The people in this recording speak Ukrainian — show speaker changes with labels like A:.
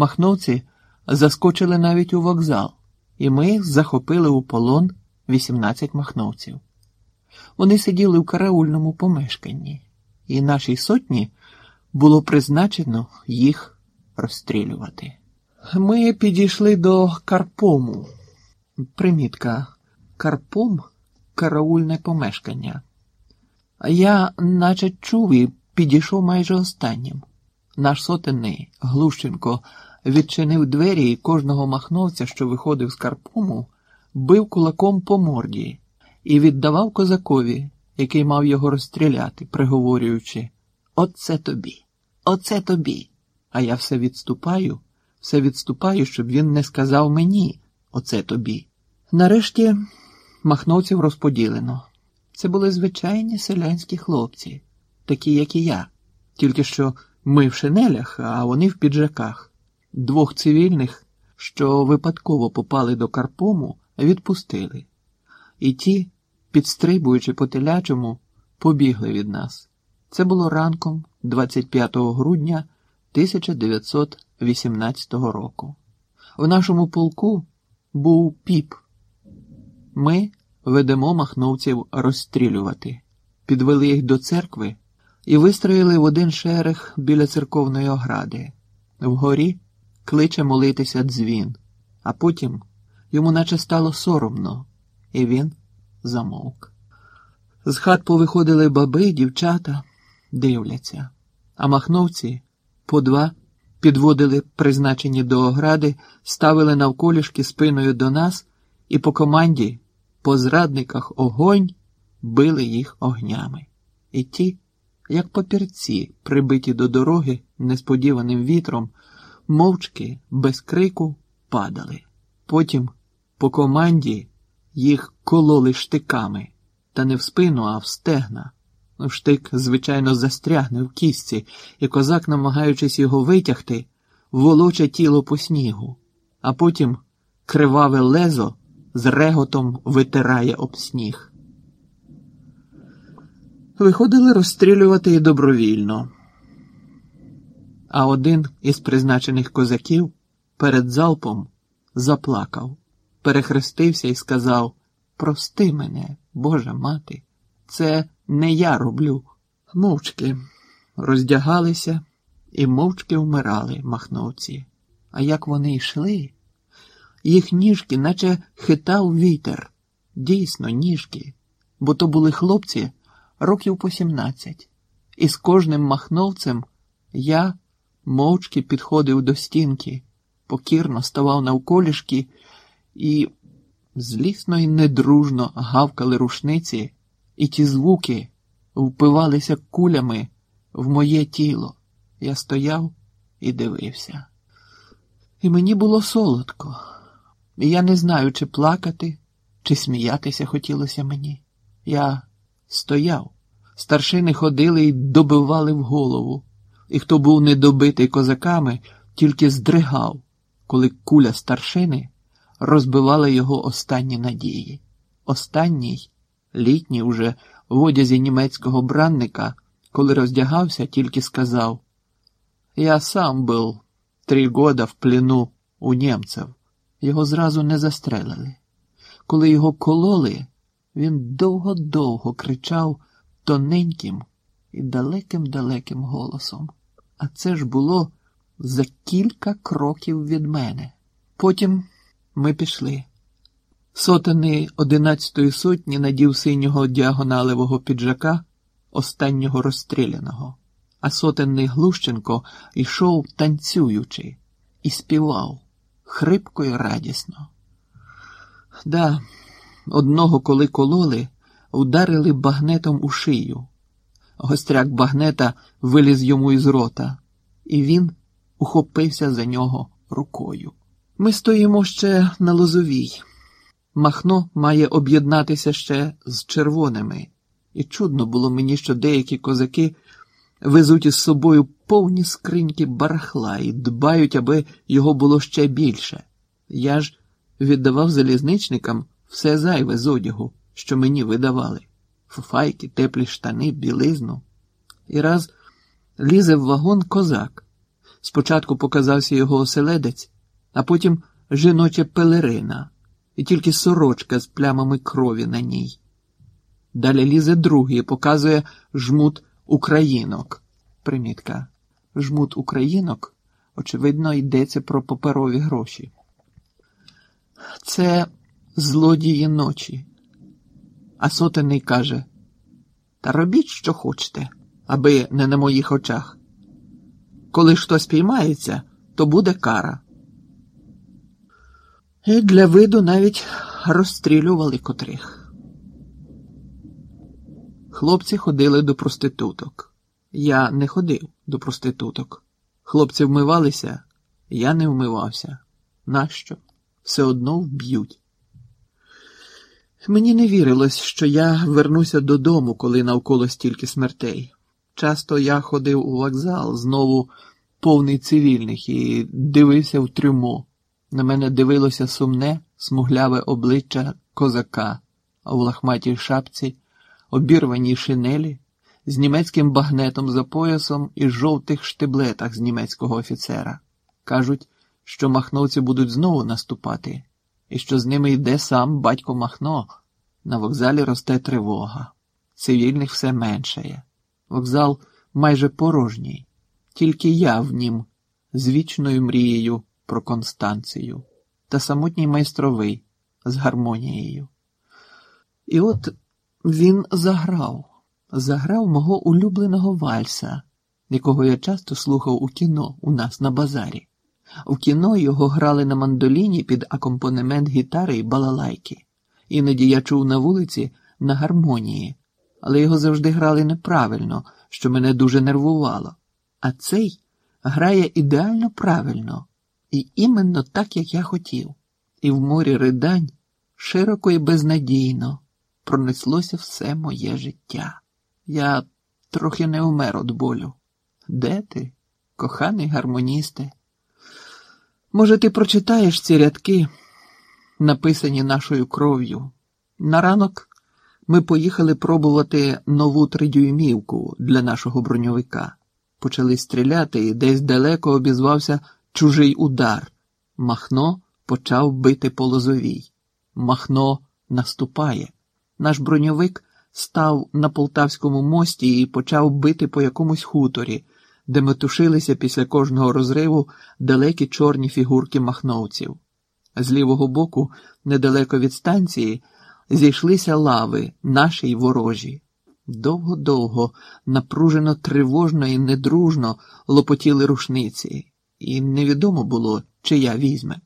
A: Махновці заскочили навіть у вокзал, і ми захопили у полон 18 махновців. Вони сиділи в караульному помешканні, і нашій сотні було призначено їх розстрілювати. Ми підійшли до Карпому. Примітка Карпом караульне помешкання. Я, наче чув і підійшов майже останнім. Наш сотенний Глущенко відчинив двері і кожного махновця, що виходив з Карпому, бив кулаком по морді і віддавав козакові, який мав його розстріляти, приговорюючи Оце тобі, оце тобі. А я все відступаю, все відступаю, щоб він не сказав мені оце тобі. Нарешті махновців розподілено. Це були звичайні селянські хлопці, такі, як і я, тільки що ми в шинелях, а вони в піджаках. Двох цивільних, що випадково попали до Карпому, відпустили. І ті, підстрибуючи по телячому, побігли від нас. Це було ранком 25 грудня 1918 року. В нашому полку був піп. Ми ведемо махновців розстрілювати, підвели їх до церкви і вистроїли в один шерех біля церковної огради. Вгорі кличе молитися дзвін, а потім йому наче стало соромно, і він замовк. З хат повиходили баби, дівчата, дивляться, а махновці по два підводили призначені до огради, ставили навколішки спиною до нас і по команді, по зрадниках огонь, били їх огнями. І ті, як папірці, прибиті до дороги несподіваним вітром, мовчки, без крику падали. Потім по команді їх кололи штиками, та не в спину, а в стегна. Штик, звичайно, застрягне в кістці, і козак, намагаючись його витягти, волоче тіло по снігу, а потім криваве лезо з реготом витирає об сніг. Виходили розстрілювати і добровільно. А один із призначених козаків перед залпом заплакав, перехрестився і сказав Прости мене, Божа мати, це не я роблю. Мовчки роздягалися і мовчки вмирали махновці. А як вони йшли, їх ніжки, наче хитав вітер, дійсно, ніжки, бо то були хлопці років по сімнадцять, і з кожним махновцем я мовчки підходив до стінки, покірно ставав навколішки і злісно і недружно гавкали рушниці, і ті звуки впивалися кулями в моє тіло. Я стояв і дивився. І мені було солодко, і я не знаю, чи плакати, чи сміятися хотілося мені. Я стояв, старшини ходили і добивали в голову, і хто був недобитий козаками, тільки здригав, коли куля старшини розбивала його останні надії. Останній, літній уже в одязі німецького бранника, коли роздягався, тільки сказав: Я сам був три года в плену у німців. Його зразу не застрелили. Коли його кололи, він довго-довго кричав тоненьким і далеким-далеким голосом. А це ж було за кілька кроків від мене. Потім ми пішли. Сотений одинадцятої сотні надів синього діагоналевого піджака, останнього розстріляного, а сотенний Глущенко йшов танцюючи і співав хрипко і радісно. Да, одного, коли кололи, ударили багнетом у шию. Гостряк багнета виліз йому із рота, і він ухопився за нього рукою. Ми стоїмо ще на лозовій. Махно має об'єднатися ще з червоними, і чудно було мені, що деякі козаки везуть із собою повні скриньки барахла і дбають, аби його було ще більше. Я ж віддавав залізничникам все зайве з одягу, що мені видавали фуфайки, теплі штани, білизну. І раз лізе в вагон козак, Спочатку показався його оселедець, а потім жіноча пелерина, і тільки сорочка з плямами крові на ній. Далі лізе другий і показує жмут українок. Примітка. Жмут українок, очевидно, йдеться про паперові гроші. Це злодії ночі. А сотенний каже: Та робіть, що хочете, аби не на моїх очах. Коли хтось піймається, то буде кара. І для виду навіть розстрілювали котрих. Хлопці ходили до проституток. Я не ходив до проституток. Хлопці вмивалися, я не вмивався. Нащо? Все одно вб'ють. Мені не вірилось, що я вернуся додому, коли навколо стільки смертей. Часто я ходив у вокзал, знову повний цивільних, і дивився в трюмо. На мене дивилося сумне, смугляве обличчя козака, а у лахматій шапці, обірваній шинелі, з німецьким багнетом за поясом і жовтих штиблетах з німецького офіцера. Кажуть, що махновці будуть знову наступати, і що з ними йде сам батько Махно. На вокзалі росте тривога. Цивільних все меншає. Вокзал майже порожній, тільки я в нім з вічною мрією про Констанцію та самотній майстровий з гармонією. І от він заграв, заграв мого улюбленого вальса, якого я часто слухав у кіно у нас на базарі. В кіно його грали на мандоліні під акомпанемент гітари і балалайки. Іноді я чув на вулиці на гармонії, але його завжди грали неправильно, що мене дуже нервувало. А цей грає ідеально правильно і іменно так, як я хотів. І в морі ридань широко і безнадійно пронеслося все моє життя. Я трохи не умер від болю. Де ти, коханий гармоністе? Може, ти прочитаєш ці рядки, написані нашою кров'ю? На ранок ми поїхали пробувати нову тридюймівку для нашого броньовика. Почали стріляти, і десь далеко обізвався чужий удар. Махно почав бити по лозовій. Махно наступає. Наш броньовик став на полтавському мості і почав бити по якомусь хуторі, де метушилися після кожного розриву далекі чорні фігурки махновців. З лівого боку, недалеко від станції, зійшлися лави, наші й ворожі. Довго-довго, напружено тривожно і недружно лопотіли рушниці, і невідомо було, чия візьме.